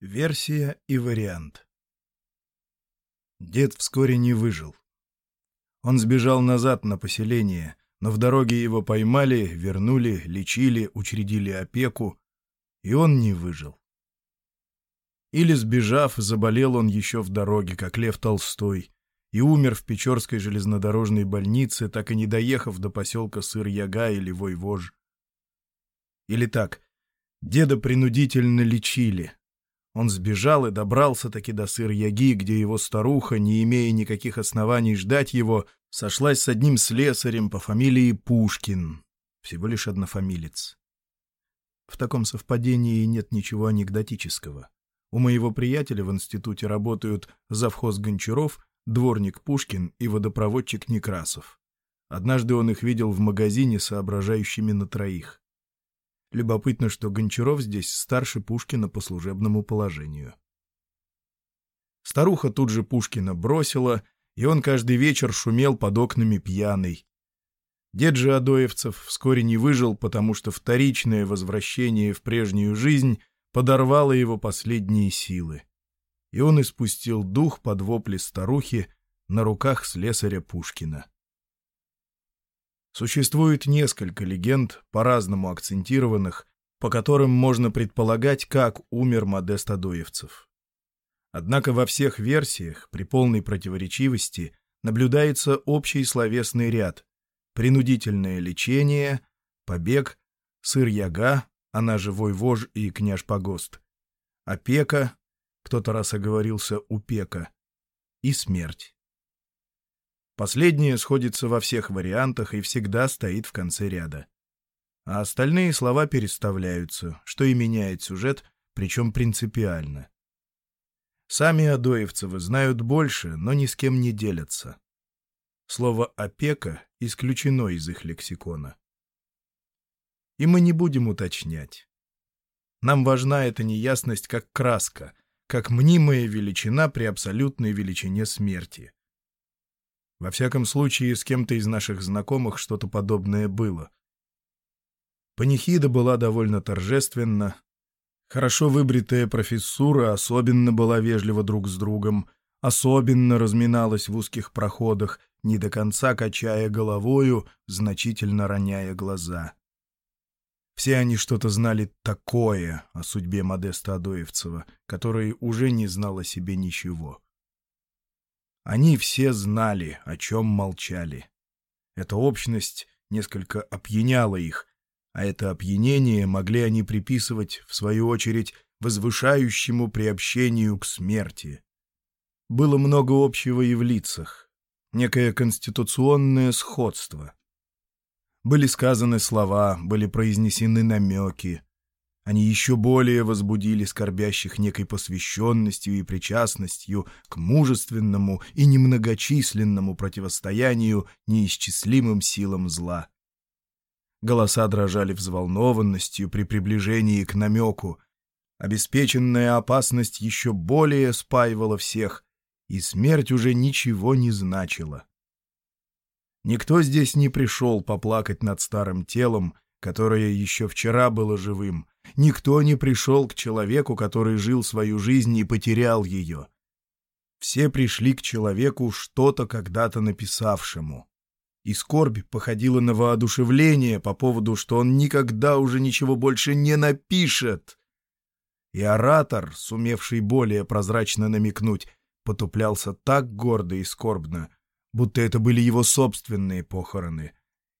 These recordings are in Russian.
Версия и вариант Дед вскоре не выжил. Он сбежал назад на поселение, но в дороге его поймали, вернули, лечили, учредили опеку, и он не выжил. Или, сбежав, заболел он еще в дороге, как Лев Толстой, и умер в Печорской железнодорожной больнице, так и не доехав до поселка Сыр-Яга или Войвож. Или так, деда принудительно лечили, он сбежал и добрался-таки до Сыр-Яги, где его старуха, не имея никаких оснований ждать его, сошлась с одним слесарем по фамилии Пушкин, всего лишь однофамилец. В таком совпадении нет ничего анекдотического. У моего приятеля в институте работают завхоз Гончаров, дворник Пушкин и водопроводчик Некрасов. Однажды он их видел в магазине, соображающими на троих. Любопытно, что Гончаров здесь старше Пушкина по служебному положению. Старуха тут же Пушкина бросила, и он каждый вечер шумел под окнами пьяный. Дед же Адоевцев вскоре не выжил, потому что вторичное возвращение в прежнюю жизнь подорвало его последние силы. И он испустил дух под вопли старухи на руках слесаря Пушкина. Существует несколько легенд, по-разному акцентированных, по которым можно предполагать, как умер Модест Адоевцев. Однако во всех версиях, при полной противоречивости, наблюдается общий словесный ряд — принудительное лечение, побег, сыр-яга, она же вой-вож и княж-погост, опека, кто-то раз оговорился упека, и смерть. Последнее сходится во всех вариантах и всегда стоит в конце ряда. А остальные слова переставляются, что и меняет сюжет, причем принципиально. Сами Адоевцевы знают больше, но ни с кем не делятся. Слово «опека» исключено из их лексикона. И мы не будем уточнять. Нам важна эта неясность как краска, как мнимая величина при абсолютной величине смерти. Во всяком случае, с кем-то из наших знакомых что-то подобное было. Панихида была довольно торжественна. Хорошо выбритая профессура особенно была вежлива друг с другом, особенно разминалась в узких проходах, не до конца качая головою, значительно роняя глаза. Все они что-то знали такое о судьбе Модеста Адоевцева, который уже не знал о себе ничего. Они все знали, о чем молчали. Эта общность несколько опьяняла их, а это опьянение могли они приписывать, в свою очередь, возвышающему приобщению к смерти. Было много общего и в лицах, некое конституционное сходство. Были сказаны слова, были произнесены намеки, они еще более возбудили скорбящих некой посвященностью и причастностью к мужественному и немногочисленному противостоянию неисчислимым силам зла. Голоса дрожали взволнованностью при приближении к намеку. Обеспеченная опасность еще более спаивала всех, и смерть уже ничего не значила. Никто здесь не пришел поплакать над старым телом, которое еще вчера было живым, Никто не пришел к человеку, который жил свою жизнь и потерял ее. Все пришли к человеку, что-то когда-то написавшему. И скорбь походила на воодушевление по поводу, что он никогда уже ничего больше не напишет. И оратор, сумевший более прозрачно намекнуть, потуплялся так гордо и скорбно, будто это были его собственные похороны.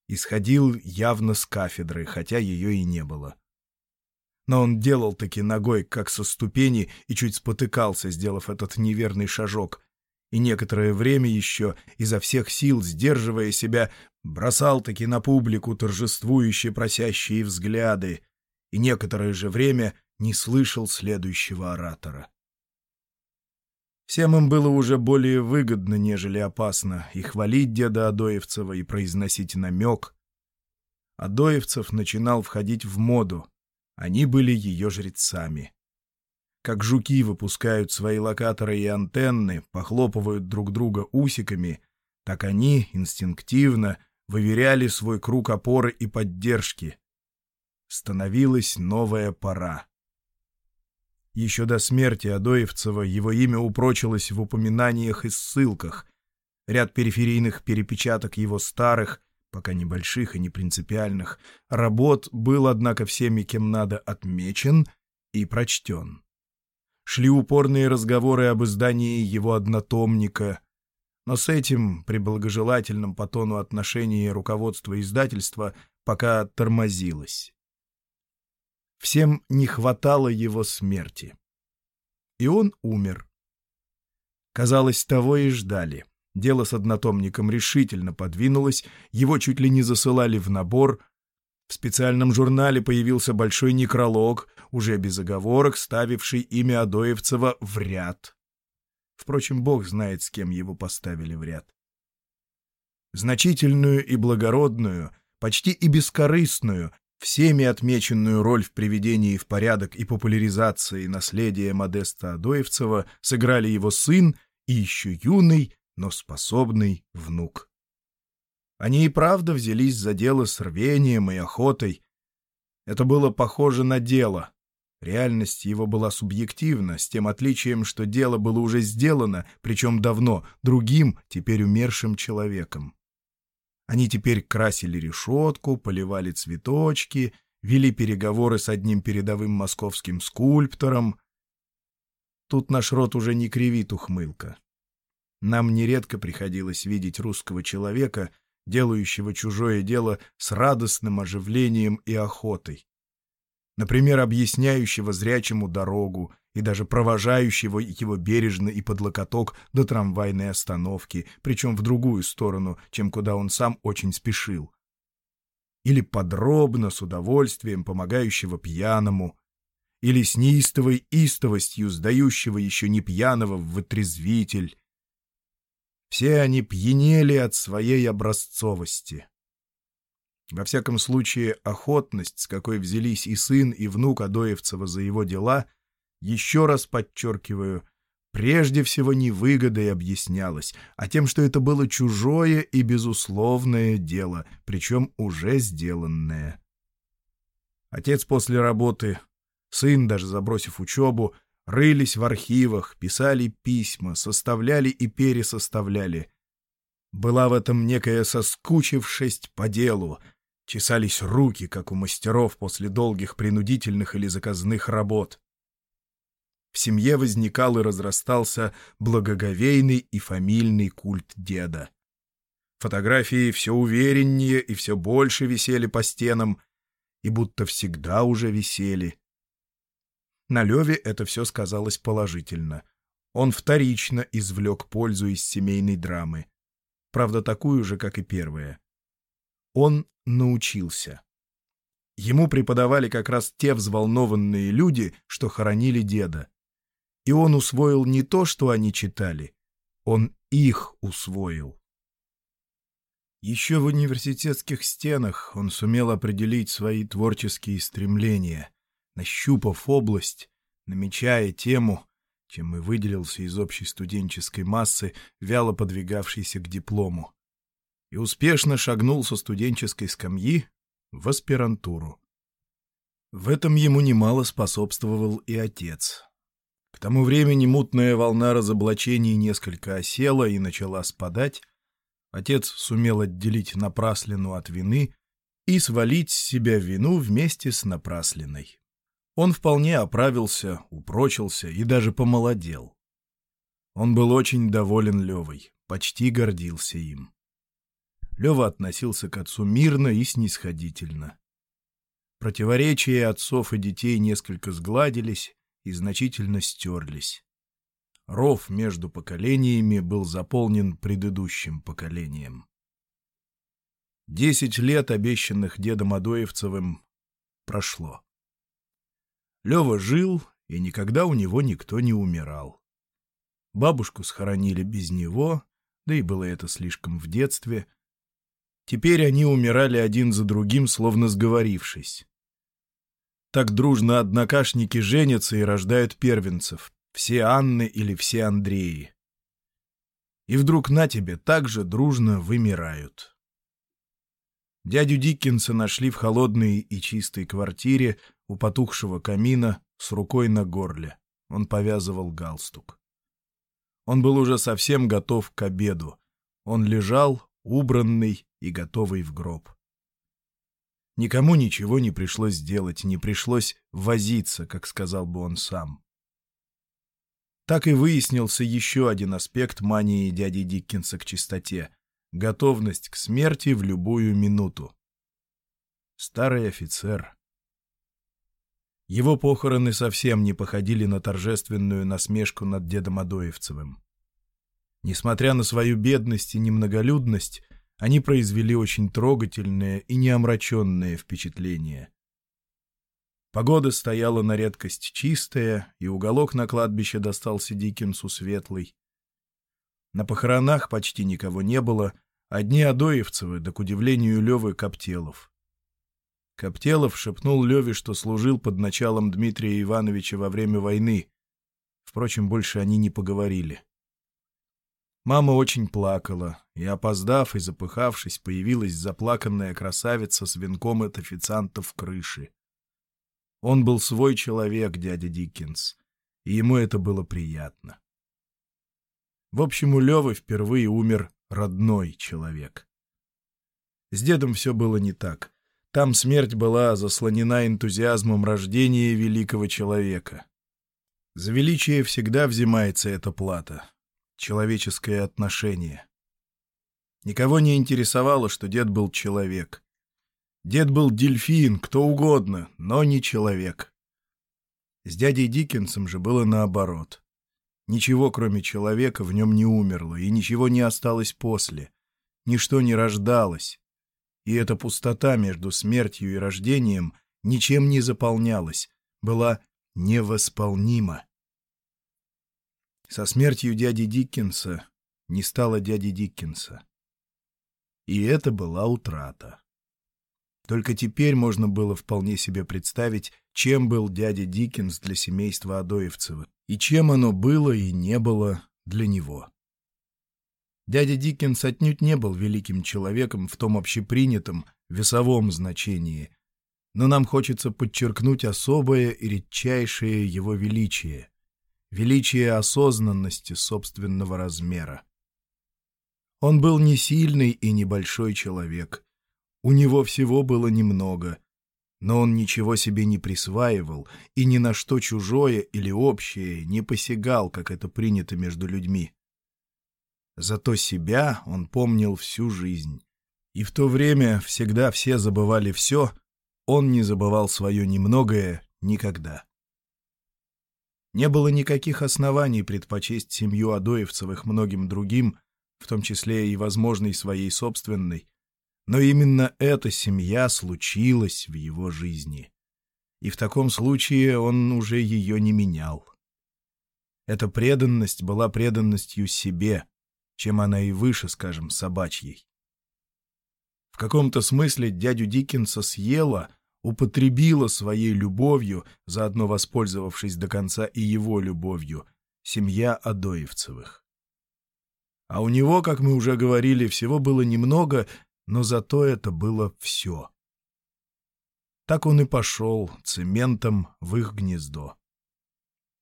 Исходил явно с кафедры, хотя ее и не было но он делал таки ногой, как со ступени, и чуть спотыкался, сделав этот неверный шажок. И некоторое время еще, изо всех сил сдерживая себя, бросал таки на публику торжествующие просящие взгляды, и некоторое же время не слышал следующего оратора. Всем им было уже более выгодно, нежели опасно, и хвалить деда Адоевцева, и произносить намек. Адоевцев начинал входить в моду, они были ее жрецами. Как жуки выпускают свои локаторы и антенны, похлопывают друг друга усиками, так они инстинктивно выверяли свой круг опоры и поддержки. Становилась новая пора. Еще до смерти Адоевцева его имя упрочилось в упоминаниях и ссылках. Ряд периферийных перепечаток его старых, пока небольших и не принципиальных, работ был, однако, всеми, кем надо, отмечен и прочтен. Шли упорные разговоры об издании его однотомника, но с этим, при благожелательном по тону отношении руководства издательства, пока тормозилось. Всем не хватало его смерти. И он умер. Казалось, того и ждали. Дело с однотомником решительно подвинулось, его чуть ли не засылали в набор. В специальном журнале появился большой некролог, уже без оговорок, ставивший имя Адоевцева в ряд. Впрочем, бог знает, с кем его поставили в ряд. Значительную и благородную, почти и бескорыстную, всеми отмеченную роль в приведении в порядок и популяризации наследия Модеста Адоевцева сыграли его сын и еще юный, но способный внук. Они и правда взялись за дело с рвением и охотой. Это было похоже на дело. Реальность его была субъективна, с тем отличием, что дело было уже сделано, причем давно, другим, теперь умершим человеком. Они теперь красили решетку, поливали цветочки, вели переговоры с одним передовым московским скульптором. Тут наш род уже не кривит ухмылка. Нам нередко приходилось видеть русского человека, делающего чужое дело с радостным оживлением и охотой. Например, объясняющего зрячему дорогу и даже провожающего его бережно и под локоток до трамвайной остановки, причем в другую сторону, чем куда он сам очень спешил. Или подробно, с удовольствием помогающего пьяному, или с неистовой истовостью сдающего еще не пьяного в вытрезвитель. Все они пьянели от своей образцовости. Во всяком случае, охотность, с какой взялись и сын, и внук Адоевцева за его дела — еще раз подчеркиваю, прежде всего не выгодой объяснялось, а тем, что это было чужое и безусловное дело, причем уже сделанное. Отец после работы, сын, даже забросив учебу, рылись в архивах, писали письма, составляли и пересоставляли. Была в этом некая соскучившесть по делу, чесались руки, как у мастеров после долгих принудительных или заказных работ. В семье возникал и разрастался благоговейный и фамильный культ деда. Фотографии все увереннее и все больше висели по стенам, и будто всегда уже висели. На Леве это все сказалось положительно. Он вторично извлек пользу из семейной драмы. Правда, такую же, как и первая. Он научился. Ему преподавали как раз те взволнованные люди, что хоронили деда и он усвоил не то, что они читали, он их усвоил. Еще в университетских стенах он сумел определить свои творческие стремления, нащупав область, намечая тему, чем и выделился из общей студенческой массы, вяло подвигавшейся к диплому, и успешно шагнул со студенческой скамьи в аспирантуру. В этом ему немало способствовал и отец. К тому времени мутная волна разоблачений несколько осела и начала спадать. Отец сумел отделить напраслину от вины и свалить с себя вину вместе с напраслиной. Он вполне оправился, упрочился и даже помолодел. Он был очень доволен Левой, почти гордился им. Лева относился к отцу мирно и снисходительно. Противоречия отцов и детей несколько сгладились, и значительно стерлись. Ров между поколениями был заполнен предыдущим поколением. Десять лет, обещанных дедом Адоевцевым, прошло. Лева жил, и никогда у него никто не умирал. Бабушку схоронили без него, да и было это слишком в детстве. Теперь они умирали один за другим, словно сговорившись. Так дружно однокашники женятся и рождают первенцев. Все Анны или все Андреи. И вдруг на тебе так же дружно вымирают. Дядю Диккенса нашли в холодной и чистой квартире у потухшего камина с рукой на горле. он повязывал галстук. Он был уже совсем готов к обеду. Он лежал, убранный и готовый в гроб. Никому ничего не пришлось сделать, не пришлось возиться, как сказал бы он сам. Так и выяснился еще один аспект мании дяди Диккенса к чистоте — готовность к смерти в любую минуту. Старый офицер. Его похороны совсем не походили на торжественную насмешку над дедом Адоевцевым. Несмотря на свою бедность и немноголюдность, они произвели очень трогательное и неомраченное впечатление. Погода стояла на редкость чистая, и уголок на кладбище достался Диккенсу светлый. На похоронах почти никого не было, одни Адоевцевы, да, к удивлению Левы, Коптелов. Коптелов шепнул Леве, что служил под началом Дмитрия Ивановича во время войны. Впрочем, больше они не поговорили. Мама очень плакала, и, опоздав и запыхавшись, появилась заплаканная красавица с венком от официантов в крыше. Он был свой человек, дядя Диккенс, и ему это было приятно. В общем, у Левы впервые умер родной человек. С дедом все было не так. Там смерть была заслонена энтузиазмом рождения великого человека. За величие всегда взимается эта плата. Человеческое отношение. Никого не интересовало, что дед был человек. Дед был дельфин, кто угодно, но не человек. С дядей Диккенсом же было наоборот. Ничего, кроме человека, в нем не умерло, и ничего не осталось после. Ничто не рождалось, и эта пустота между смертью и рождением ничем не заполнялась, была невосполнима. Со смертью дяди Диккенса не стало дяди Диккенса. И это была утрата. Только теперь можно было вполне себе представить, чем был дядя Диккенс для семейства Адоевцевых, и чем оно было и не было для него. Дядя Диккенс отнюдь не был великим человеком в том общепринятом, весовом значении, но нам хочется подчеркнуть особое и редчайшее его величие — величие осознанности собственного размера. Он был не сильный и небольшой человек. У него всего было немного, но он ничего себе не присваивал и ни на что чужое или общее не посягал, как это принято между людьми. Зато себя он помнил всю жизнь. И в то время всегда все забывали все, он не забывал свое немногое никогда. Не было никаких оснований предпочесть семью Адоевцевых многим другим, в том числе и возможной своей собственной, но именно эта семья случилась в его жизни. И в таком случае он уже ее не менял. Эта преданность была преданностью себе, чем она и выше, скажем, собачьей. В каком-то смысле дядю Диккенса съела, употребила своей любовью, заодно воспользовавшись до конца и его любовью, семья Адоевцевых. А у него, как мы уже говорили, всего было немного, но зато это было все. Так он и пошел цементом в их гнездо.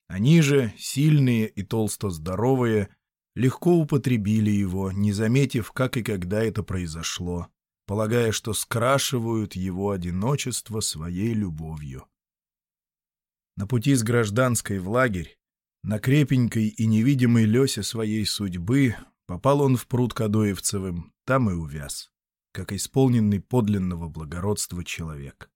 Они же, сильные и толсто здоровые, легко употребили его, не заметив, как и когда это произошло, полагая, что скрашивают его одиночество своей любовью. На пути с гражданской в лагерь, на крепенькой и невидимой лесе своей судьбы, попал он в пруд Кадоевцевым, там и увяз, как исполненный подлинного благородства человек.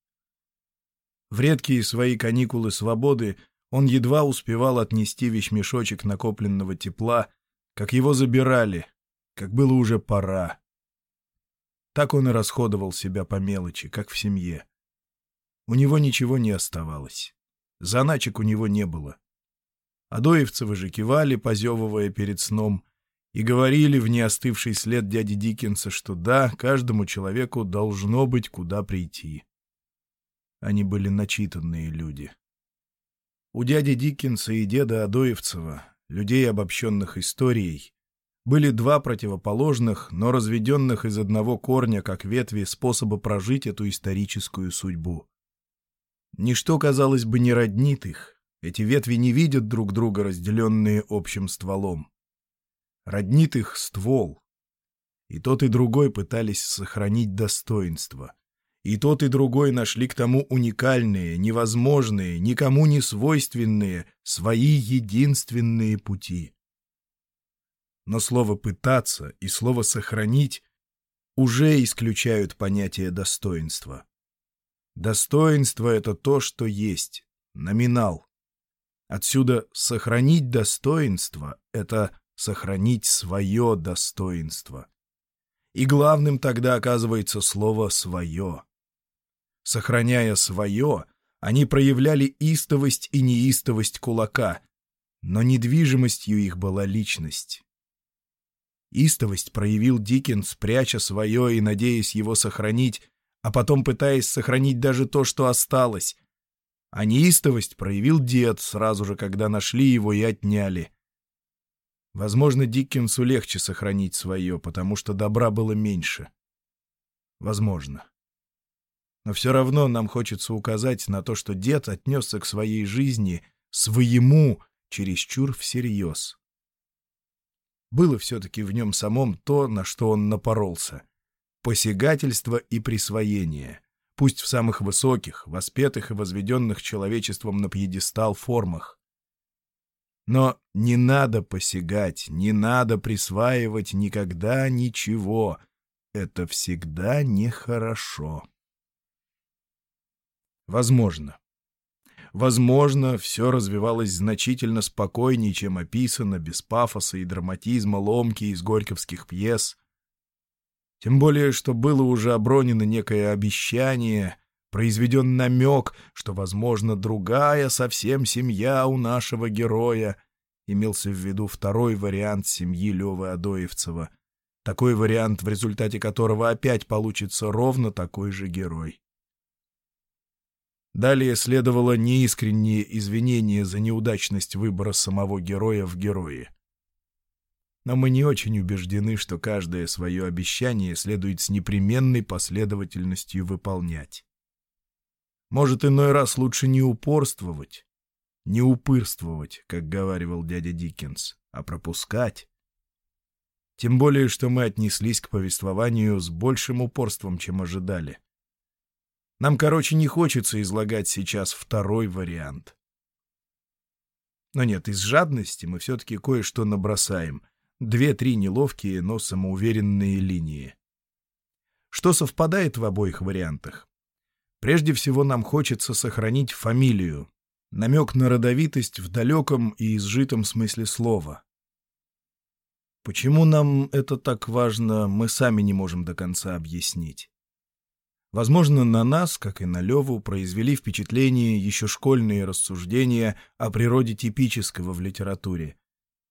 В редкие свои каникулы свободы он едва успевал отнести вещмешочек накопленного тепла как его забирали, как было уже пора. Так он и расходовал себя по мелочи, как в семье. У него ничего не оставалось. Заначек у него не было. Адоевцевы же кивали, позевывая перед сном, и говорили в неостывший след дяди Диккенса, что да, каждому человеку должно быть куда прийти. Они были начитанные люди. У дяди Диккенса и деда Адоевцева людей, обобщенных историей, были два противоположных, но разведенных из одного корня, как ветви, способа прожить эту историческую судьбу. Ничто, казалось бы, не роднит их, Эти ветви не видят друг друга, разделенные общим стволом. Роднит их ствол. И тот, и другой пытались сохранить достоинство. И тот, и другой нашли к тому уникальные, невозможные, никому не свойственные, свои единственные пути. Но слово «пытаться» и слово «сохранить» уже исключают понятие достоинства. Достоинство — это то, что есть, номинал. Отсюда сохранить достоинство — это сохранить свое достоинство. И главным тогда оказывается слово «свое». Сохраняя свое, они проявляли истовость и неистовость кулака, но недвижимостью их была личность. Истовость проявил Диккенс, пряча свое и надеясь его сохранить, а потом пытаясь сохранить даже то, что осталось, а неистовость проявил дед сразу же, когда нашли его и отняли. Возможно, Диккенсу легче сохранить свое, потому что добра было меньше. Возможно. Но все равно нам хочется указать на то, что дед отнесся к своей жизни, своему, чересчур всерьез. Было все-таки в нем самом то, на что он напоролся. Посягательство и присвоение — пусть в самых высоких, воспетых и возведенных человечеством на пьедестал формах. Но не надо посягать, не надо присваивать никогда ничего. Это всегда нехорошо. Возможно. Возможно, все развивалось значительно спокойнее, чем описано, без пафоса и драматизма ломки из горьковских пьес. Тем более, что было уже обронено некое обещание, произведен намек, что, возможно, другая совсем семья у нашего героя. Имелся в виду второй вариант семьи Левы Адоевцева. Такой вариант, в результате которого опять получится ровно такой же герой. Далее следовало неискреннее извинение за неудачность выбора самого героя в герое но мы не очень убеждены, что каждое свое обещание следует с непременной последовательностью выполнять. Может, иной раз лучше не упорствовать, не упырствовать, как говаривал дядя Диккенс, а пропускать. Тем более, что мы отнеслись к повествованию с большим упорством, чем ожидали. Нам, короче, не хочется излагать сейчас второй вариант. Но нет, из жадности мы все-таки кое-что набросаем, Две-три неловкие, но самоуверенные линии. Что совпадает в обоих вариантах? Прежде всего нам хочется сохранить фамилию, намек на родовитость в далеком и изжитом смысле слова. Почему нам это так важно, мы сами не можем до конца объяснить. Возможно, на нас, как и на Леву, произвели впечатление еще школьные рассуждения о природе типического в литературе,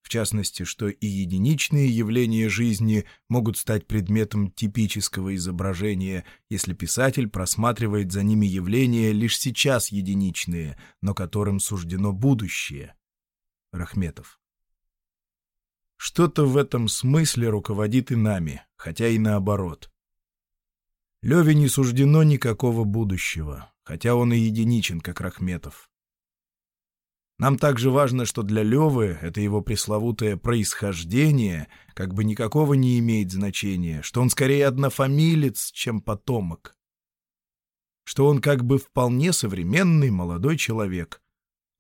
в частности, что и единичные явления жизни могут стать предметом типического изображения, если писатель просматривает за ними явления лишь сейчас единичные, но которым суждено будущее. Рахметов. Что-то в этом смысле руководит и нами, хотя и наоборот. Леве не суждено никакого будущего, хотя он и единичен, как Рахметов. Нам также важно, что для Левы это его пресловутое происхождение как бы никакого не имеет значения, что он скорее однофамилец, чем потомок. Что он как бы вполне современный молодой человек.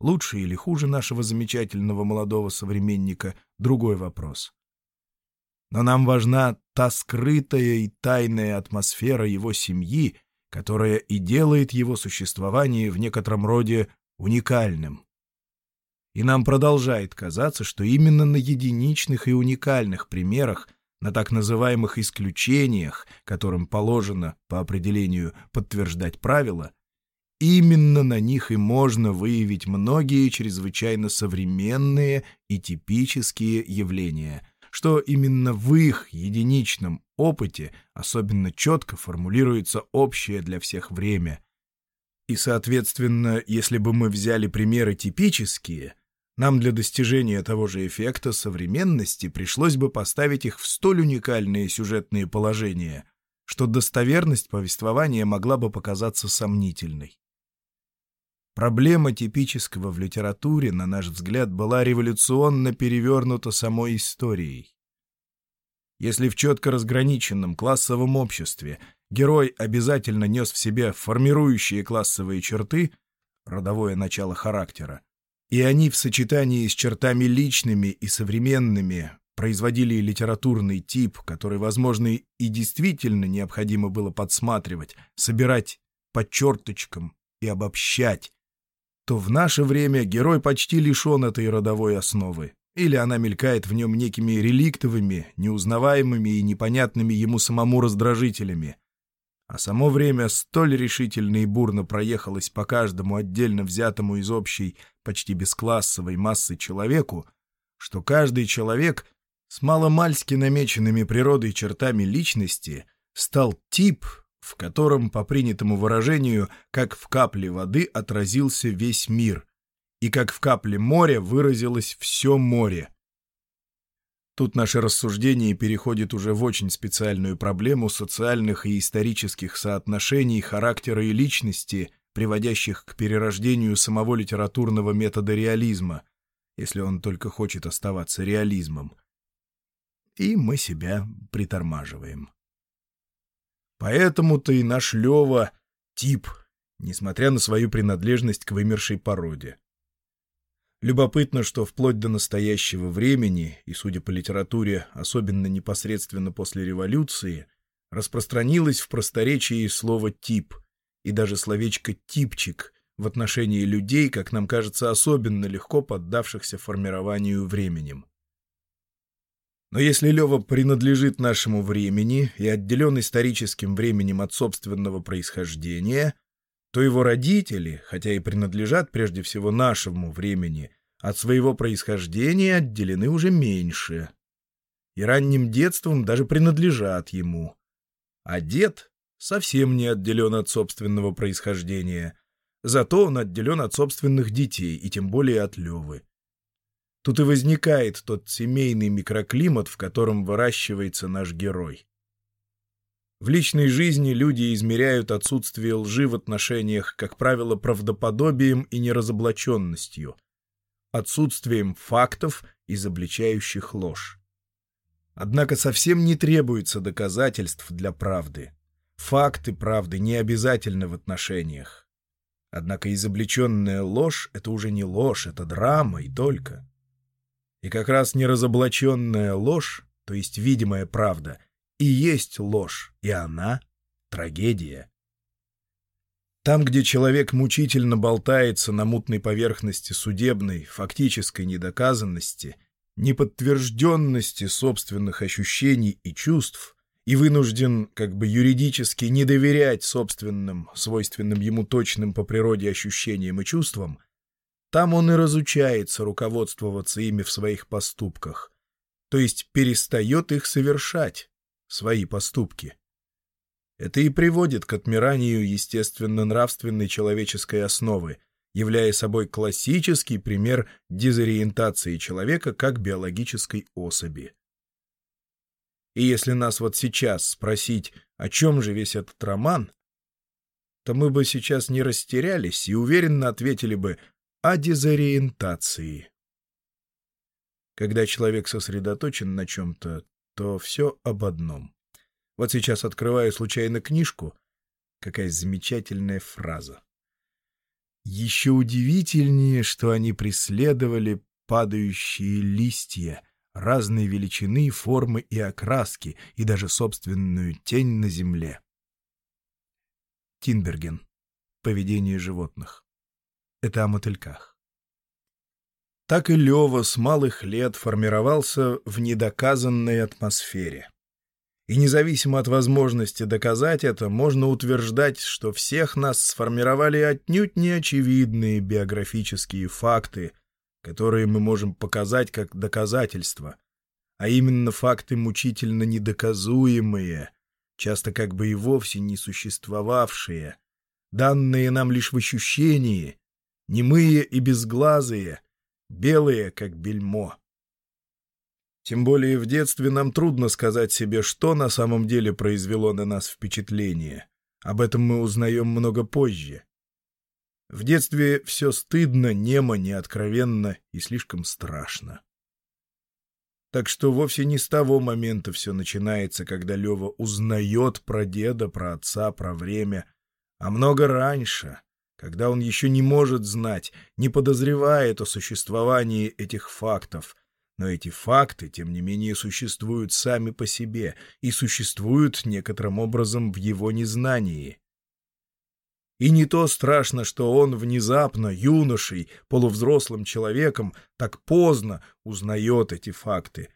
Лучше или хуже нашего замечательного молодого современника — другой вопрос. Но нам важна та скрытая и тайная атмосфера его семьи, которая и делает его существование в некотором роде уникальным. И нам продолжает казаться, что именно на единичных и уникальных примерах, на так называемых исключениях, которым положено по определению подтверждать правила, именно на них и можно выявить многие чрезвычайно современные и типические явления, что именно в их единичном опыте особенно четко формулируется общее для всех время. И, соответственно, если бы мы взяли примеры типические, нам для достижения того же эффекта современности пришлось бы поставить их в столь уникальные сюжетные положения, что достоверность повествования могла бы показаться сомнительной. Проблема типического в литературе, на наш взгляд, была революционно перевернута самой историей. Если в четко разграниченном классовом обществе герой обязательно нес в себе формирующие классовые черты, родовое начало характера, и они в сочетании с чертами личными и современными производили литературный тип, который, возможно, и действительно необходимо было подсматривать, собирать по черточкам и обобщать, то в наше время герой почти лишен этой родовой основы, или она мелькает в нем некими реликтовыми, неузнаваемыми и непонятными ему самому раздражителями. А само время столь решительно и бурно проехалось по каждому отдельно взятому из общей, почти бесклассовой массы человеку, что каждый человек с маломальски намеченными природой чертами личности стал тип, в котором, по принятому выражению, как в капле воды отразился весь мир, и как в капле моря выразилось все море. Тут наше рассуждение переходит уже в очень специальную проблему социальных и исторических соотношений характера и личности, приводящих к перерождению самого литературного метода реализма, если он только хочет оставаться реализмом. И мы себя притормаживаем. Поэтому-то и наш Лева — тип, несмотря на свою принадлежность к вымершей породе. Любопытно, что вплоть до настоящего времени, и, судя по литературе, особенно непосредственно после революции, распространилось в просторечии слово «тип», и даже словечко «типчик» в отношении людей, как нам кажется, особенно легко поддавшихся формированию временем. Но если Лева принадлежит нашему времени и отделен историческим временем от собственного происхождения — то его родители, хотя и принадлежат прежде всего нашему времени, от своего происхождения отделены уже меньше. И ранним детством даже принадлежат ему. А дед совсем не отделен от собственного происхождения, зато он отделен от собственных детей, и тем более от Левы. Тут и возникает тот семейный микроклимат, в котором выращивается наш герой. В личной жизни люди измеряют отсутствие лжи в отношениях, как правило, правдоподобием и неразоблаченностью, отсутствием фактов, изобличающих ложь. Однако совсем не требуется доказательств для правды. Факты правды не обязательны в отношениях. Однако изобличенная ложь — это уже не ложь, это драма и только. И как раз неразоблаченная ложь, то есть видимая правда — и есть ложь, и она — трагедия. Там, где человек мучительно болтается на мутной поверхности судебной, фактической недоказанности, неподтвержденности собственных ощущений и чувств, и вынужден как бы юридически не доверять собственным, свойственным ему точным по природе ощущениям и чувствам, там он и разучается руководствоваться ими в своих поступках, то есть перестает их совершать, свои поступки. Это и приводит к отмиранию естественно-нравственной человеческой основы, являя собой классический пример дезориентации человека как биологической особи. И если нас вот сейчас спросить, о чем же весь этот роман, то мы бы сейчас не растерялись и уверенно ответили бы о дезориентации. Когда человек сосредоточен на чем-то, то все об одном. Вот сейчас открываю случайно книжку. Какая замечательная фраза. Еще удивительнее, что они преследовали падающие листья разной величины, формы и окраски, и даже собственную тень на земле. Тинберген. Поведение животных. Это о мотыльках. Так и Лева с малых лет формировался в недоказанной атмосфере. И независимо от возможности доказать это, можно утверждать, что всех нас сформировали отнюдь неочевидные биографические факты, которые мы можем показать как доказательства, а именно факты мучительно недоказуемые, часто как бы и вовсе не существовавшие, данные нам лишь в ощущении, немые и безглазые — белые, как бельмо. Тем более в детстве нам трудно сказать себе, что на самом деле произвело на нас впечатление. Об этом мы узнаем много позже. В детстве все стыдно, немо, неоткровенно и слишком страшно. Так что вовсе не с того момента все начинается, когда Лева узнает про деда, про отца, про время, а много раньше, когда он еще не может знать, не подозревает о существовании этих фактов. Но эти факты, тем не менее, существуют сами по себе и существуют некоторым образом в его незнании. И не то страшно, что он внезапно, юношей, полувзрослым человеком, так поздно узнает эти факты,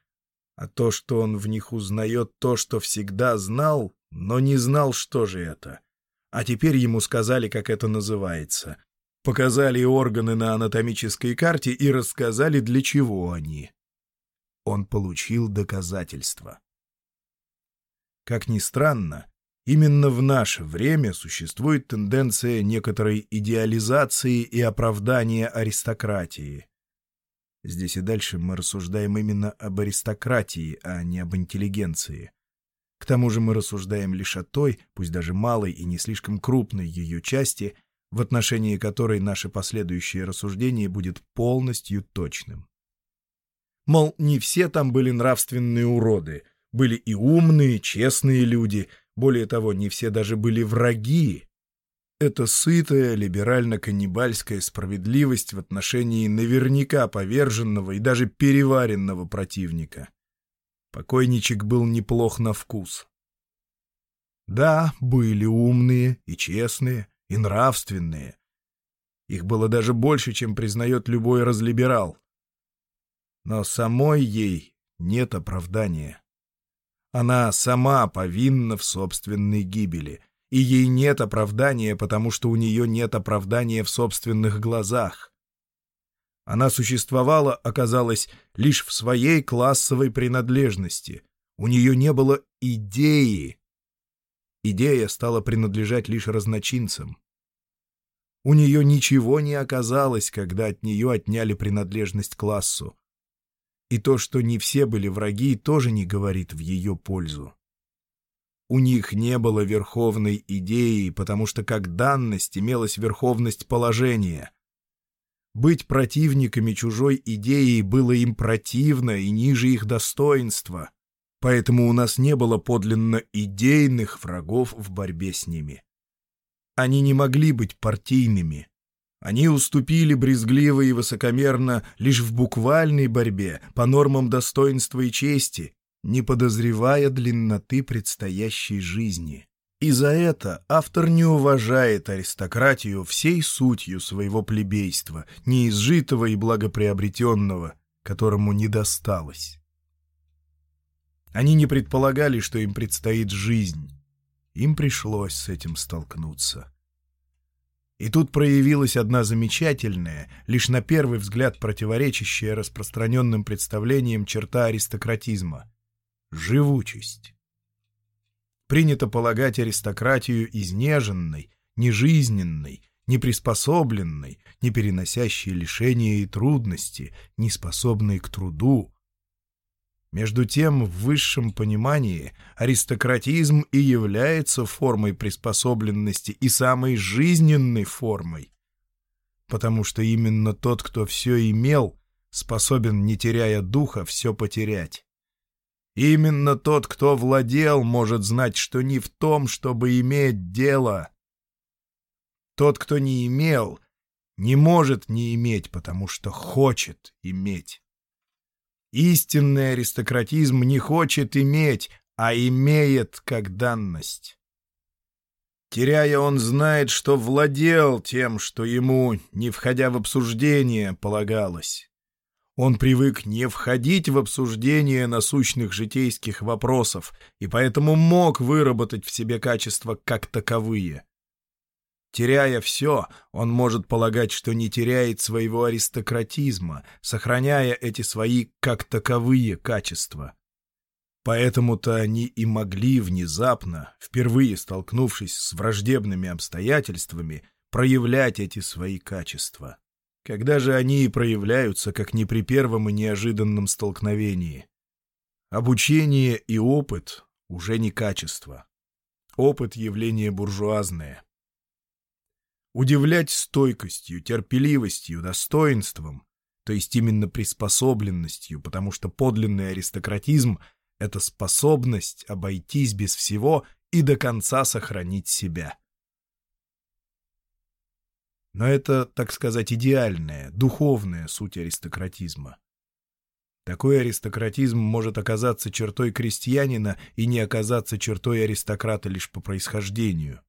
а то, что он в них узнает то, что всегда знал, но не знал, что же это. А теперь ему сказали, как это называется. Показали органы на анатомической карте и рассказали, для чего они. Он получил доказательства. Как ни странно, Именно в наше время существует тенденция некоторой идеализации и оправдания аристократии. Здесь и дальше мы рассуждаем именно об аристократии, а не об интеллигенции. К тому же мы рассуждаем лишь о той, пусть даже малой и не слишком крупной ее части, в отношении которой наше последующее рассуждение будет полностью точным. Мол, не все там были нравственные уроды, были и умные, честные люди — более того, не все даже были враги. Это сытая, либерально-каннибальская справедливость в отношении наверняка поверженного и даже переваренного противника. Покойничек был неплох на вкус. Да, были умные и честные, и нравственные. Их было даже больше, чем признает любой разлиберал. Но самой ей нет оправдания. Она сама повинна в собственной гибели, и ей нет оправдания, потому что у нее нет оправдания в собственных глазах. Она существовала, оказалось, лишь в своей классовой принадлежности. У нее не было идеи. Идея стала принадлежать лишь разночинцам. У нее ничего не оказалось, когда от нее отняли принадлежность классу. И то, что не все были враги, тоже не говорит в ее пользу. У них не было верховной идеи, потому что как данность имелась верховность положения. Быть противниками чужой идеи было им противно и ниже их достоинства, поэтому у нас не было подлинно идейных врагов в борьбе с ними. Они не могли быть партийными, они уступили брезгливо и высокомерно лишь в буквальной борьбе по нормам достоинства и чести, не подозревая длинноты предстоящей жизни. И за это автор не уважает аристократию всей сутью своего плебейства, неизжитого и благоприобретенного, которому не досталось. Они не предполагали, что им предстоит жизнь. Им пришлось с этим столкнуться. И тут проявилась одна замечательная, лишь на первый взгляд противоречащая распространенным представлениям черта аристократизма — живучесть. Принято полагать аристократию изнеженной, нежизненной, неприспособленной, не переносящей лишения и трудности, неспособной к труду, между тем, в высшем понимании аристократизм и является формой приспособленности и самой жизненной формой. Потому что именно тот, кто все имел, способен, не теряя духа, все потерять. Именно тот, кто владел, может знать, что не в том, чтобы иметь дело. Тот, кто не имел, не может не иметь, потому что хочет иметь. Истинный аристократизм не хочет иметь, а имеет как данность. Теряя, он знает, что владел тем, что ему, не входя в обсуждение, полагалось. Он привык не входить в обсуждение насущных житейских вопросов и поэтому мог выработать в себе качества как таковые. Теряя все, он может полагать, что не теряет своего аристократизма, сохраняя эти свои как таковые качества. Поэтому-то они и могли внезапно, впервые столкнувшись с враждебными обстоятельствами, проявлять эти свои качества. Когда же они и проявляются, как не при первом и неожиданном столкновении? Обучение и опыт уже не качество. Опыт — явление буржуазное. удивлять стойкостью, терпеливостью, достоинством, то есть именно приспособленностью, потому что подлинный аристократизм — это способность обойтись без всего и до конца сохранить себя. Но это, так сказать, идеальная, духовная суть аристократизма. Такой аристократизм может оказаться чертой крестьянина и не оказаться чертой аристократа лишь по происхождению.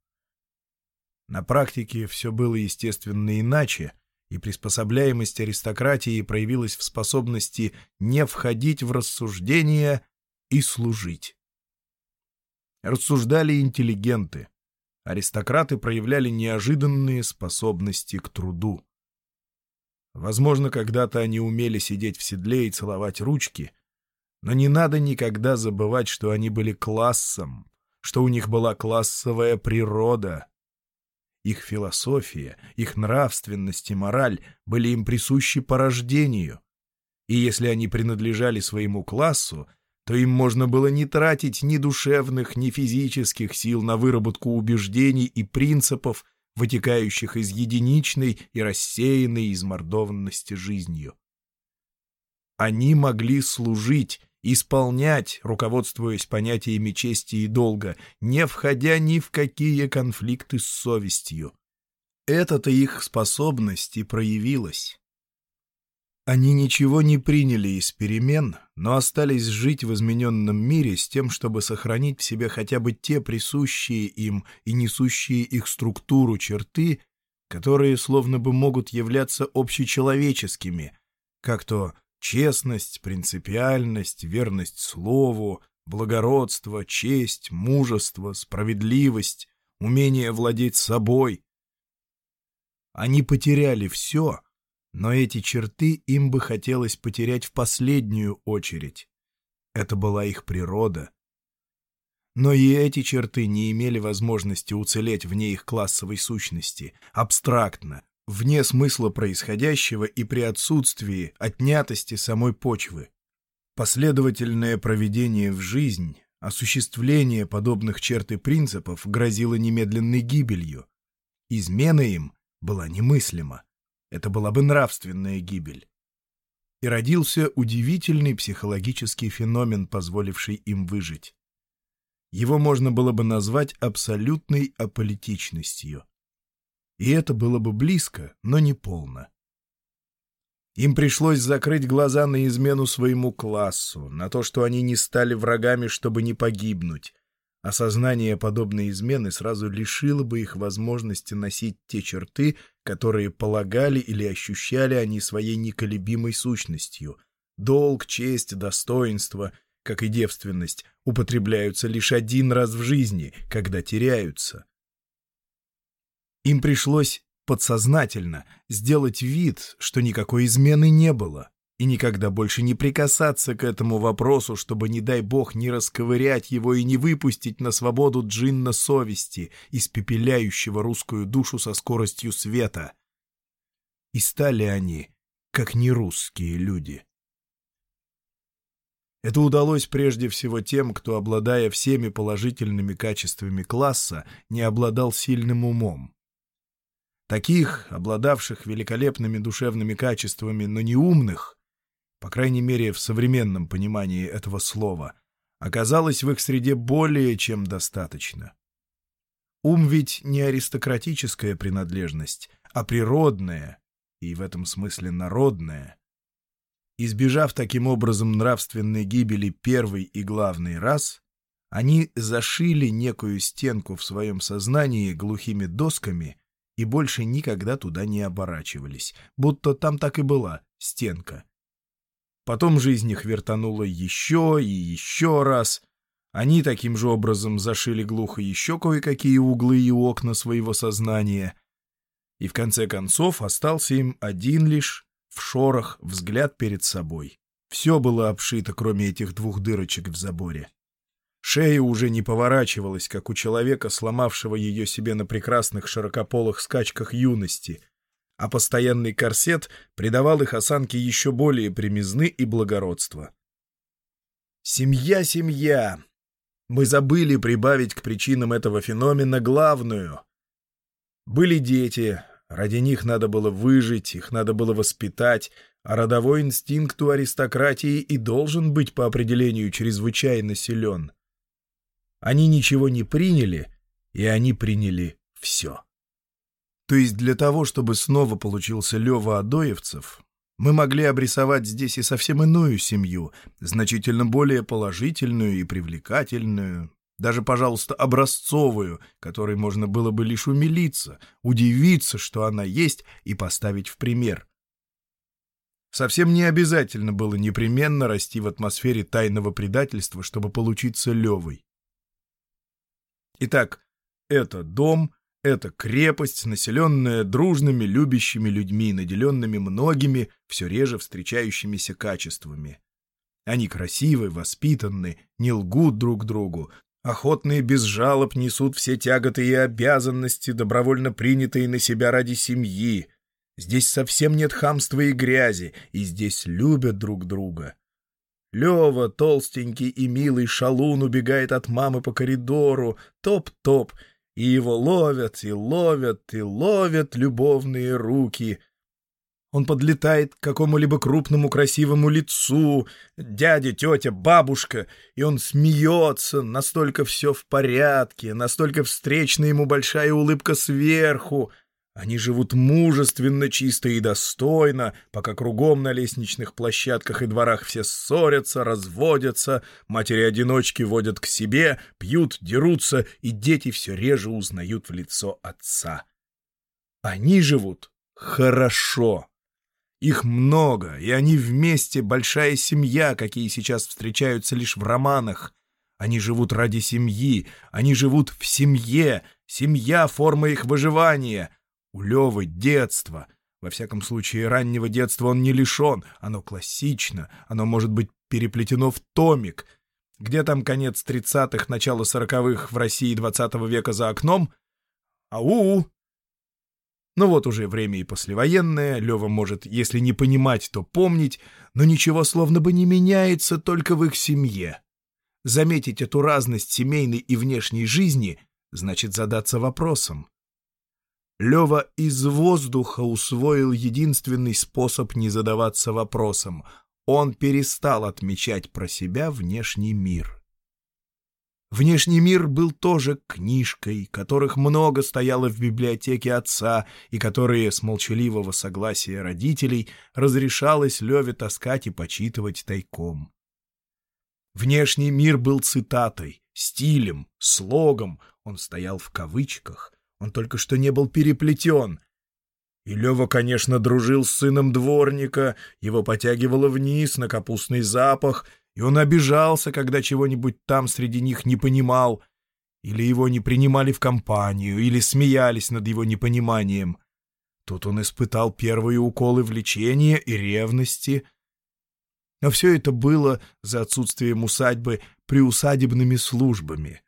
На практике все было, естественно, иначе, и приспособляемость аристократии проявилась в способности не входить в рассуждения и служить. Рассуждали интеллигенты. Аристократы проявляли неожиданные способности к труду. Возможно, когда-то они умели сидеть в седле и целовать ручки, но не надо никогда забывать, что они были классом, что у них была классовая природа. Их философия, их нравственность и мораль были им присущи по рождению, и если они принадлежали своему классу, то им можно было не тратить ни душевных, ни физических сил на выработку убеждений и принципов, вытекающих из единичной и рассеянной измордованности жизнью. Они могли служить, исполнять, руководствуясь понятиями чести и долга, не входя ни в какие конфликты с совестью. Эта-то их способность и проявилась. Они ничего не приняли из перемен, но остались жить в измененном мире с тем, чтобы сохранить в себе хотя бы те присущие им и несущие их структуру черты, которые словно бы могут являться общечеловеческими, как то честность, принципиальность, верность слову, благородство, честь, мужество, справедливость, умение владеть собой. Они потеряли все — но эти черты им бы хотелось потерять в последнюю очередь. Это была их природа. Но и эти черты не имели возможности уцелеть вне их классовой сущности, абстрактно, вне смысла происходящего и при отсутствии отнятости самой почвы. Последовательное проведение в жизнь, осуществление подобных черт и принципов грозило немедленной гибелью. Измена им была немыслима. Это была бы нравственная гибель. И родился удивительный психологический феномен, позволивший им выжить. Его можно было бы назвать абсолютной аполитичностью. И это было бы близко, но не полно. Им пришлось закрыть глаза на измену своему классу, на то, что они не стали врагами, чтобы не погибнуть, Осознание подобной измены сразу лишило бы их возможности носить те черты, которые полагали или ощущали они своей неколебимой сущностью. Долг, честь, достоинство, как и девственность, употребляются лишь один раз в жизни, когда теряются. Им пришлось подсознательно сделать вид, что никакой измены не было и никогда больше не прикасаться к этому вопросу, чтобы, не дай бог, не расковырять его и не выпустить на свободу джинна совести, испепеляющего русскую душу со скоростью света. И стали они, как нерусские люди. Это удалось прежде всего тем, кто, обладая всеми положительными качествами класса, не обладал сильным умом. Таких, обладавших великолепными душевными качествами, но не умных, по крайней мере в современном понимании этого слова, оказалось в их среде более чем достаточно. Ум ведь не аристократическая принадлежность, а природная, и в этом смысле народная. Избежав таким образом нравственной гибели первый и главный раз, они зашили некую стенку в своем сознании глухими досками и больше никогда туда не оборачивались, будто там так и была стенка, Потом жизнь их вертанула еще и еще раз. Они таким же образом зашили глухо еще кое-какие углы и окна своего сознания. И в конце концов остался им один лишь в шорох взгляд перед собой. Все было обшито, кроме этих двух дырочек в заборе. Шея уже не поворачивалась, как у человека, сломавшего ее себе на прекрасных широкополых скачках юности — а постоянный корсет придавал их осанке еще более примизны и благородства. Семья, семья! Мы забыли прибавить к причинам этого феномена главную. Были дети, ради них надо было выжить, их надо было воспитать, а родовой инстинкт у аристократии и должен быть по определению чрезвычайно силен. Они ничего не приняли, и они приняли все. То есть для того, чтобы снова получился Лева Адоевцев, мы могли обрисовать здесь и совсем иную семью, значительно более положительную и привлекательную, даже, пожалуйста, образцовую, которой можно было бы лишь умилиться, удивиться, что она есть, и поставить в пример. Совсем не обязательно было непременно расти в атмосфере тайного предательства, чтобы получиться Левой. Итак, это дом, это крепость, населенная дружными, любящими людьми, наделенными многими, все реже встречающимися качествами. Они красивы, воспитанны, не лгут друг другу, охотные без жалоб несут все тяготы и обязанности, добровольно принятые на себя ради семьи, Здесь совсем нет хамства и грязи, и здесь любят друг друга. Лева, толстенький и милый шалун, убегает от мамы по коридору, топ-топ, и его ловят, и ловят, и ловят любовные руки. Он подлетает к какому-либо крупному красивому лицу, дядя, тетя, бабушка, и он смеется, настолько все в порядке, настолько встречна ему большая улыбка сверху — они живут мужественно, чисто и достойно, пока кругом на лестничных площадках и дворах все ссорятся, разводятся, матери-одиночки водят к себе, пьют, дерутся, и дети все реже узнают в лицо отца. Они живут хорошо. Их много, и они вместе большая семья, какие сейчас встречаются лишь в романах. Они живут ради семьи, они живут в семье, семья — форма их выживания — у Левы детство. Во всяком случае, раннего детства он не лишен. Оно классично, оно может быть переплетено в томик. Где там конец тридцатых, начало сороковых в России двадцатого века за окном? Ау! Ну вот уже время и послевоенное, Лева может, если не понимать, то помнить, но ничего словно бы не меняется только в их семье. Заметить эту разность семейной и внешней жизни значит задаться вопросом. Лева из воздуха усвоил единственный способ не задаваться вопросом. Он перестал отмечать про себя внешний мир. Внешний мир был тоже книжкой, которых много стояло в библиотеке отца и которые, с молчаливого согласия родителей, разрешалось Леве таскать и почитывать тайком. Внешний мир был цитатой, стилем, слогом, он стоял в кавычках, он только что не был переплетен. И Лева, конечно, дружил с сыном дворника, его потягивало вниз на капустный запах, и он обижался, когда чего-нибудь там среди них не понимал, или его не принимали в компанию, или смеялись над его непониманием. Тут он испытал первые уколы влечения и ревности. Но все это было, за отсутствием усадьбы, приусадебными службами.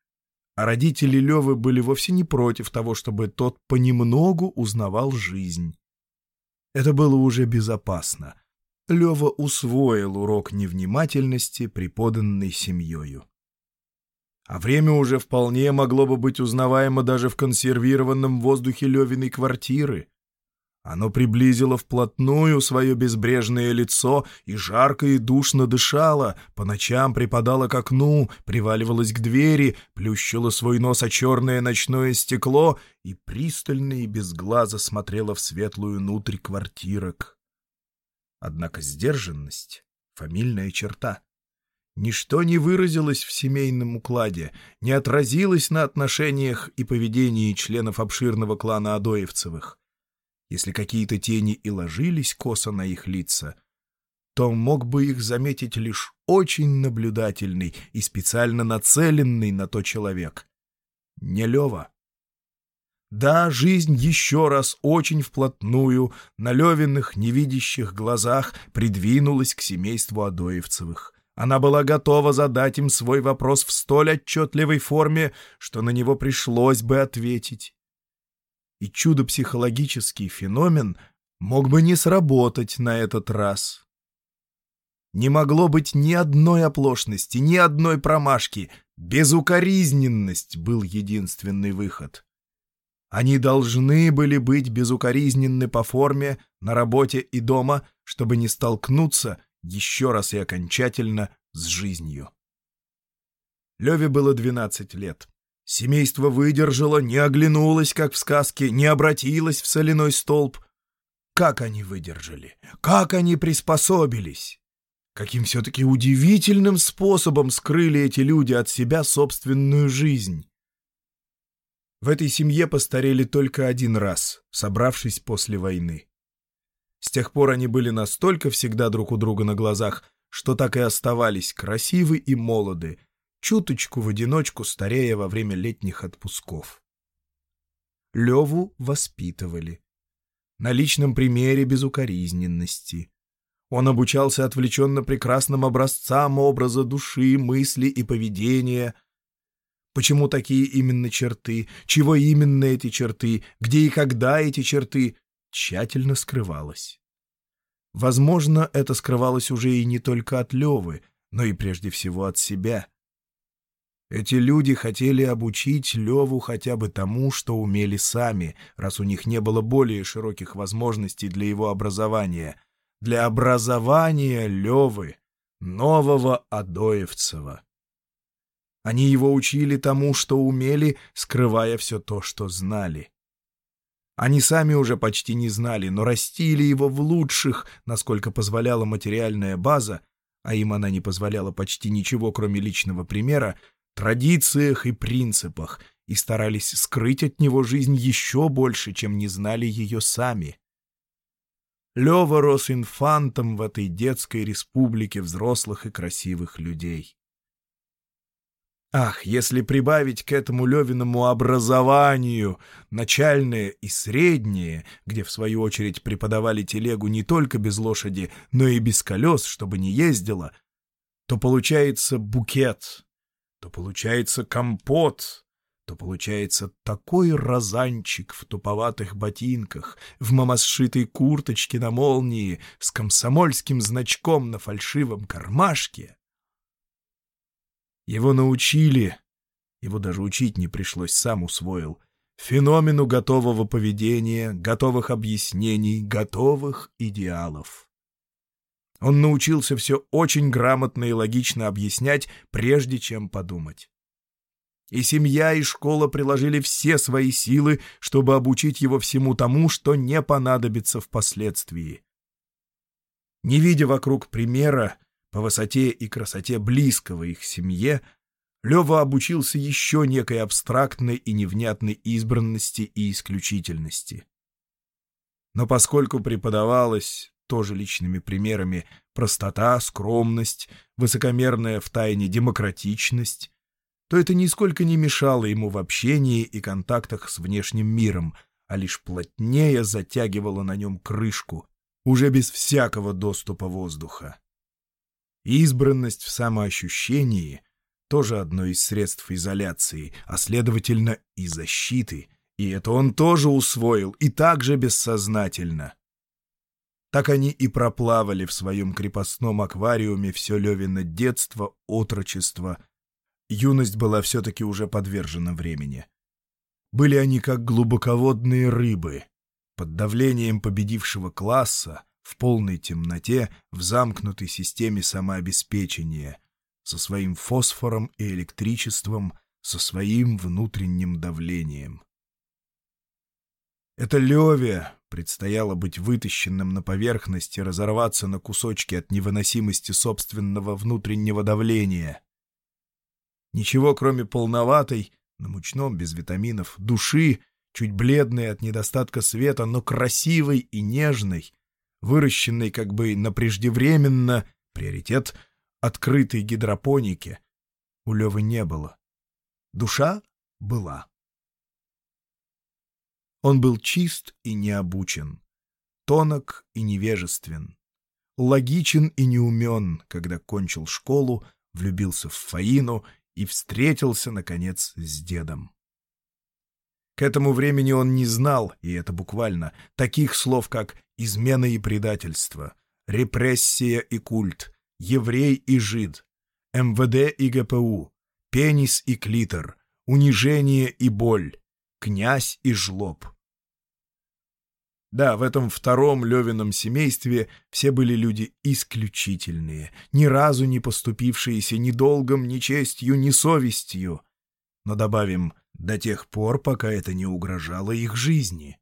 А родители Левы были вовсе не против того, чтобы тот понемногу узнавал жизнь. Это было уже безопасно. Лева усвоил урок невнимательности, преподанный семьей. А время уже вполне могло бы быть узнаваемо даже в консервированном воздухе Левиной квартиры. Оно приблизило вплотную свое безбрежное лицо и жарко и душно дышало, по ночам припадало к окну, приваливалось к двери, плющило свой нос о черное ночное стекло и пристально и без глаза смотрело в светлую нутрь квартирок. Однако сдержанность — фамильная черта. Ничто не выразилось в семейном укладе, не отразилось на отношениях и поведении членов обширного клана Адоевцевых. Если какие-то тени и ложились косо на их лица, то мог бы их заметить лишь очень наблюдательный и специально нацеленный на то человек. Не Лева. Да, жизнь еще раз очень вплотную на Левиных невидящих глазах придвинулась к семейству Адоевцевых. Она была готова задать им свой вопрос в столь отчетливой форме, что на него пришлось бы ответить и чудо-психологический феномен мог бы не сработать на этот раз. Не могло быть ни одной оплошности, ни одной промашки. Безукоризненность был единственный выход. Они должны были быть безукоризненны по форме, на работе и дома, чтобы не столкнуться еще раз и окончательно с жизнью. Леве было 12 лет. Семейство выдержало, не оглянулось, как в сказке, не обратилось в соляной столб. Как они выдержали? Как они приспособились? Каким все-таки удивительным способом скрыли эти люди от себя собственную жизнь? В этой семье постарели только один раз, собравшись после войны. С тех пор они были настолько всегда друг у друга на глазах, что так и оставались красивы и молоды, чуточку в одиночку старея во время летних отпусков. Леву воспитывали. На личном примере безукоризненности. Он обучался отвлеченно прекрасным образцам образа души, мысли и поведения. Почему такие именно черты, чего именно эти черты, где и когда эти черты, тщательно скрывалось. Возможно, это скрывалось уже и не только от Левы, но и прежде всего от себя. Эти люди хотели обучить Леву хотя бы тому, что умели сами, раз у них не было более широких возможностей для его образования. Для образования Левы, нового Адоевцева. Они его учили тому, что умели, скрывая все то, что знали. Они сами уже почти не знали, но растили его в лучших, насколько позволяла материальная база, а им она не позволяла почти ничего, кроме личного примера, традициях и принципах и старались скрыть от него жизнь еще больше, чем не знали ее сами. Лева рос инфантом в этой детской республике взрослых и красивых людей. Ах, если прибавить к этому Левиному образованию начальное и среднее, где, в свою очередь, преподавали телегу не только без лошади, но и без колес, чтобы не ездила, то получается букет, то получается компот, то получается такой розанчик в туповатых ботинках, в мамосшитой курточке на молнии, с комсомольским значком на фальшивом кармашке. Его научили, его даже учить не пришлось, сам усвоил, феномену готового поведения, готовых объяснений, готовых идеалов. Он научился все очень грамотно и логично объяснять, прежде чем подумать. И семья, и школа приложили все свои силы, чтобы обучить его всему тому, что не понадобится впоследствии. Не видя вокруг примера по высоте и красоте близкого их семье, Лева обучился еще некой абстрактной и невнятной избранности и исключительности. Но поскольку преподавалось тоже личными примерами, простота, скромность, высокомерная в тайне демократичность, то это нисколько не мешало ему в общении и контактах с внешним миром, а лишь плотнее затягивало на нем крышку, уже без всякого доступа воздуха. Избранность в самоощущении — тоже одно из средств изоляции, а, следовательно, и защиты, и это он тоже усвоил, и также бессознательно. Так они и проплавали в своем крепостном аквариуме все Левино детство, отрочество. Юность была все-таки уже подвержена времени. Были они как глубоководные рыбы, под давлением победившего класса, в полной темноте, в замкнутой системе самообеспечения, со своим фосфором и электричеством, со своим внутренним давлением. Это Леве предстояло быть вытащенным на поверхность и разорваться на кусочки от невыносимости собственного внутреннего давления. Ничего, кроме полноватой, на мучном, без витаминов, души, чуть бледной от недостатка света, но красивой и нежной, выращенной как бы на преждевременно, приоритет открытой гидропоники, у Левы не было. Душа была. Он был чист и необучен, тонок и невежествен, логичен и неумен, когда кончил школу, влюбился в Фаину и встретился, наконец, с дедом. К этому времени он не знал, и это буквально, таких слов, как «измена и предательство», «репрессия и культ», «еврей и жид», «МВД и ГПУ», «пенис и клитор», «унижение и боль», князь и жлоб. Да, в этом втором Левином семействе все были люди исключительные, ни разу не поступившиеся ни долгом, ни честью, ни совестью. Но добавим, до тех пор, пока это не угрожало их жизни.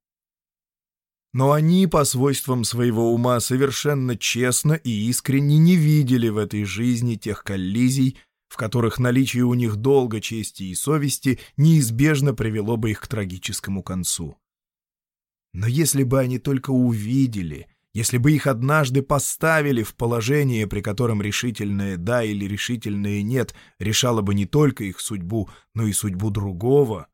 Но они, по свойствам своего ума, совершенно честно и искренне не видели в этой жизни тех коллизий, в которых наличие у них долга, чести и совести неизбежно привело бы их к трагическому концу. Но если бы они только увидели, если бы их однажды поставили в положение, при котором решительное «да» или решительное «нет» решало бы не только их судьбу, но и судьбу другого,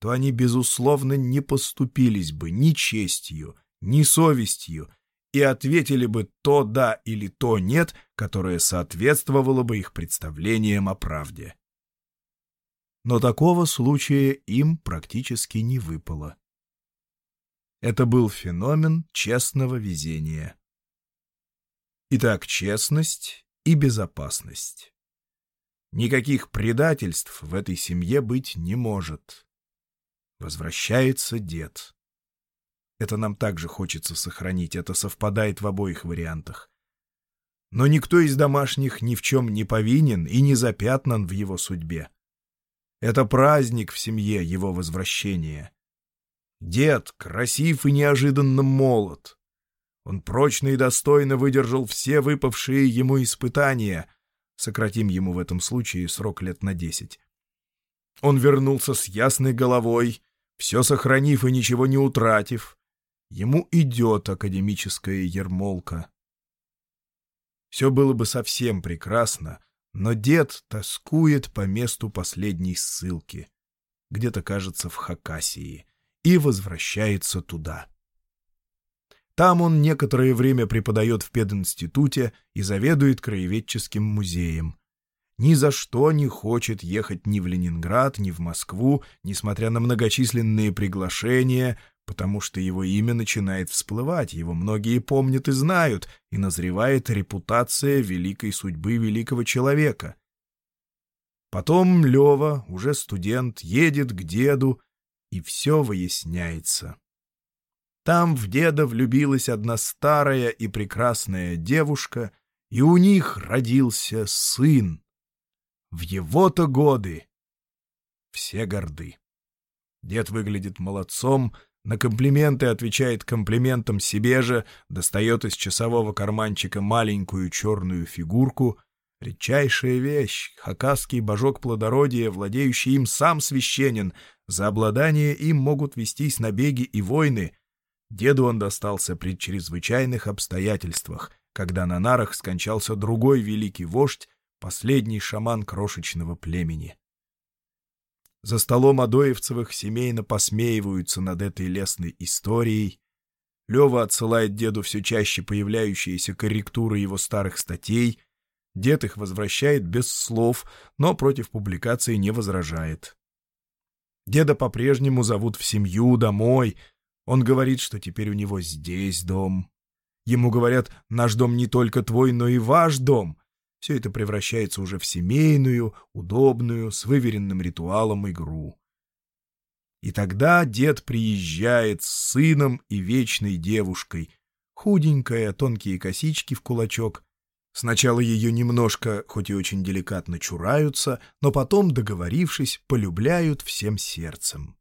то они, безусловно, не поступились бы ни честью, ни совестью, и ответили бы то «да» или то «нет», которое соответствовало бы их представлениям о правде. Но такого случая им практически не выпало. Это был феномен честного везения. Итак, честность и безопасность. Никаких предательств в этой семье быть не может. Возвращается дед. Это нам также хочется сохранить, это совпадает в обоих вариантах. Но никто из домашних ни в чем не повинен и не запятнан в его судьбе. Это праздник в семье его возвращения. Дед красив и неожиданно молод. Он прочно и достойно выдержал все выпавшие ему испытания. Сократим ему в этом случае срок лет на десять. Он вернулся с ясной головой, все сохранив и ничего не утратив. Ему идет академическая ермолка. Все было бы совсем прекрасно, но дед тоскует по месту последней ссылки. Где-то, кажется, в Хакасии. И возвращается туда. Там он некоторое время преподает в пединституте и заведует краеведческим музеем. Ни за что не хочет ехать ни в Ленинград, ни в Москву, несмотря на многочисленные приглашения, потому что его имя начинает всплывать, его многие помнят и знают, и назревает репутация великой судьбы великого человека. Потом Лева, уже студент, едет к деду, и все выясняется. Там в деда влюбилась одна старая и прекрасная девушка, и у них родился сын. В его-то годы все горды. Дед выглядит молодцом, на комплименты отвечает комплиментом себе же, достает из часового карманчика маленькую черную фигурку. Редчайшая вещь, хакасский божок плодородия, владеющий им сам священен, за обладание им могут вестись набеги и войны. Деду он достался при чрезвычайных обстоятельствах, когда на нарах скончался другой великий вождь, последний шаман крошечного племени. За столом Адоевцевых семейно посмеиваются над этой лесной историей. Лева отсылает деду все чаще появляющиеся корректуры его старых статей. Дед их возвращает без слов, но против публикации не возражает. Деда по-прежнему зовут в семью, домой. Он говорит, что теперь у него здесь дом. Ему говорят, наш дом не только твой, но и ваш дом. Все это превращается уже в семейную, удобную, с выверенным ритуалом игру. И тогда дед приезжает с сыном и вечной девушкой, худенькая, тонкие косички в кулачок. Сначала ее немножко, хоть и очень деликатно, чураются, но потом, договорившись, полюбляют всем сердцем.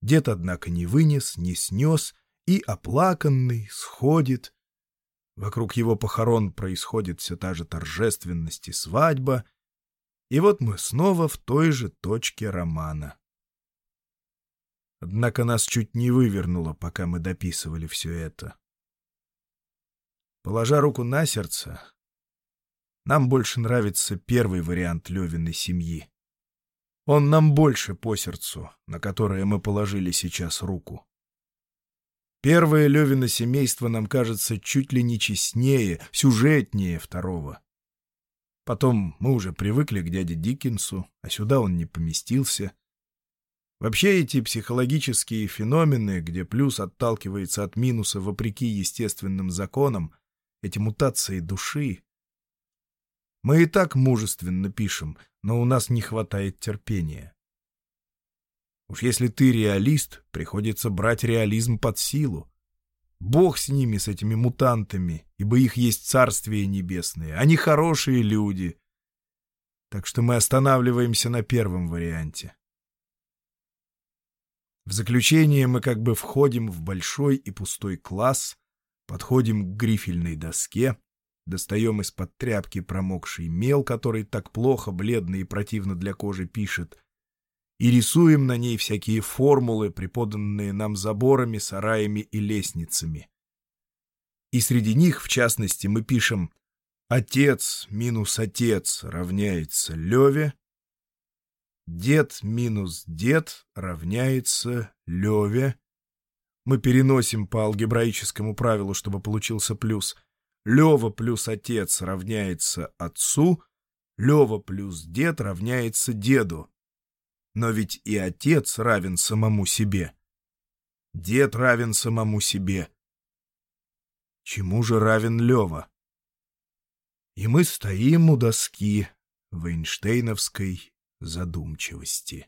Дед, однако, не вынес, не снес и, оплаканный, сходит, Вокруг его похорон происходит все та же торжественность и свадьба, и вот мы снова в той же точке романа. Однако нас чуть не вывернуло, пока мы дописывали все это. Положа руку на сердце, нам больше нравится первый вариант Левиной семьи. Он нам больше по сердцу, на которое мы положили сейчас руку. Первое Левино семейство нам кажется чуть ли не честнее, сюжетнее второго. Потом мы уже привыкли к дяде Диккенсу, а сюда он не поместился. Вообще эти психологические феномены, где плюс отталкивается от минуса вопреки естественным законам, эти мутации души. Мы и так мужественно пишем, но у нас не хватает терпения. Уж если ты реалист, приходится брать реализм под силу. Бог с ними, с этими мутантами, ибо их есть царствие небесное. Они хорошие люди. Так что мы останавливаемся на первом варианте. В заключение мы как бы входим в большой и пустой класс, подходим к грифельной доске, достаем из-под тряпки промокший мел, который так плохо, бледно и противно для кожи пишет, и рисуем на ней всякие формулы, преподанные нам заборами, сараями и лестницами. И среди них, в частности, мы пишем «Отец минус отец равняется Леве», Дед минус дед равняется Леве. Мы переносим по алгебраическому правилу, чтобы получился плюс. Лева плюс отец равняется отцу. Лева плюс дед равняется деду. Но ведь и отец равен самому себе. Дед равен самому себе. Чему же равен Лева? И мы стоим у доски в Эйнштейновской задумчивости.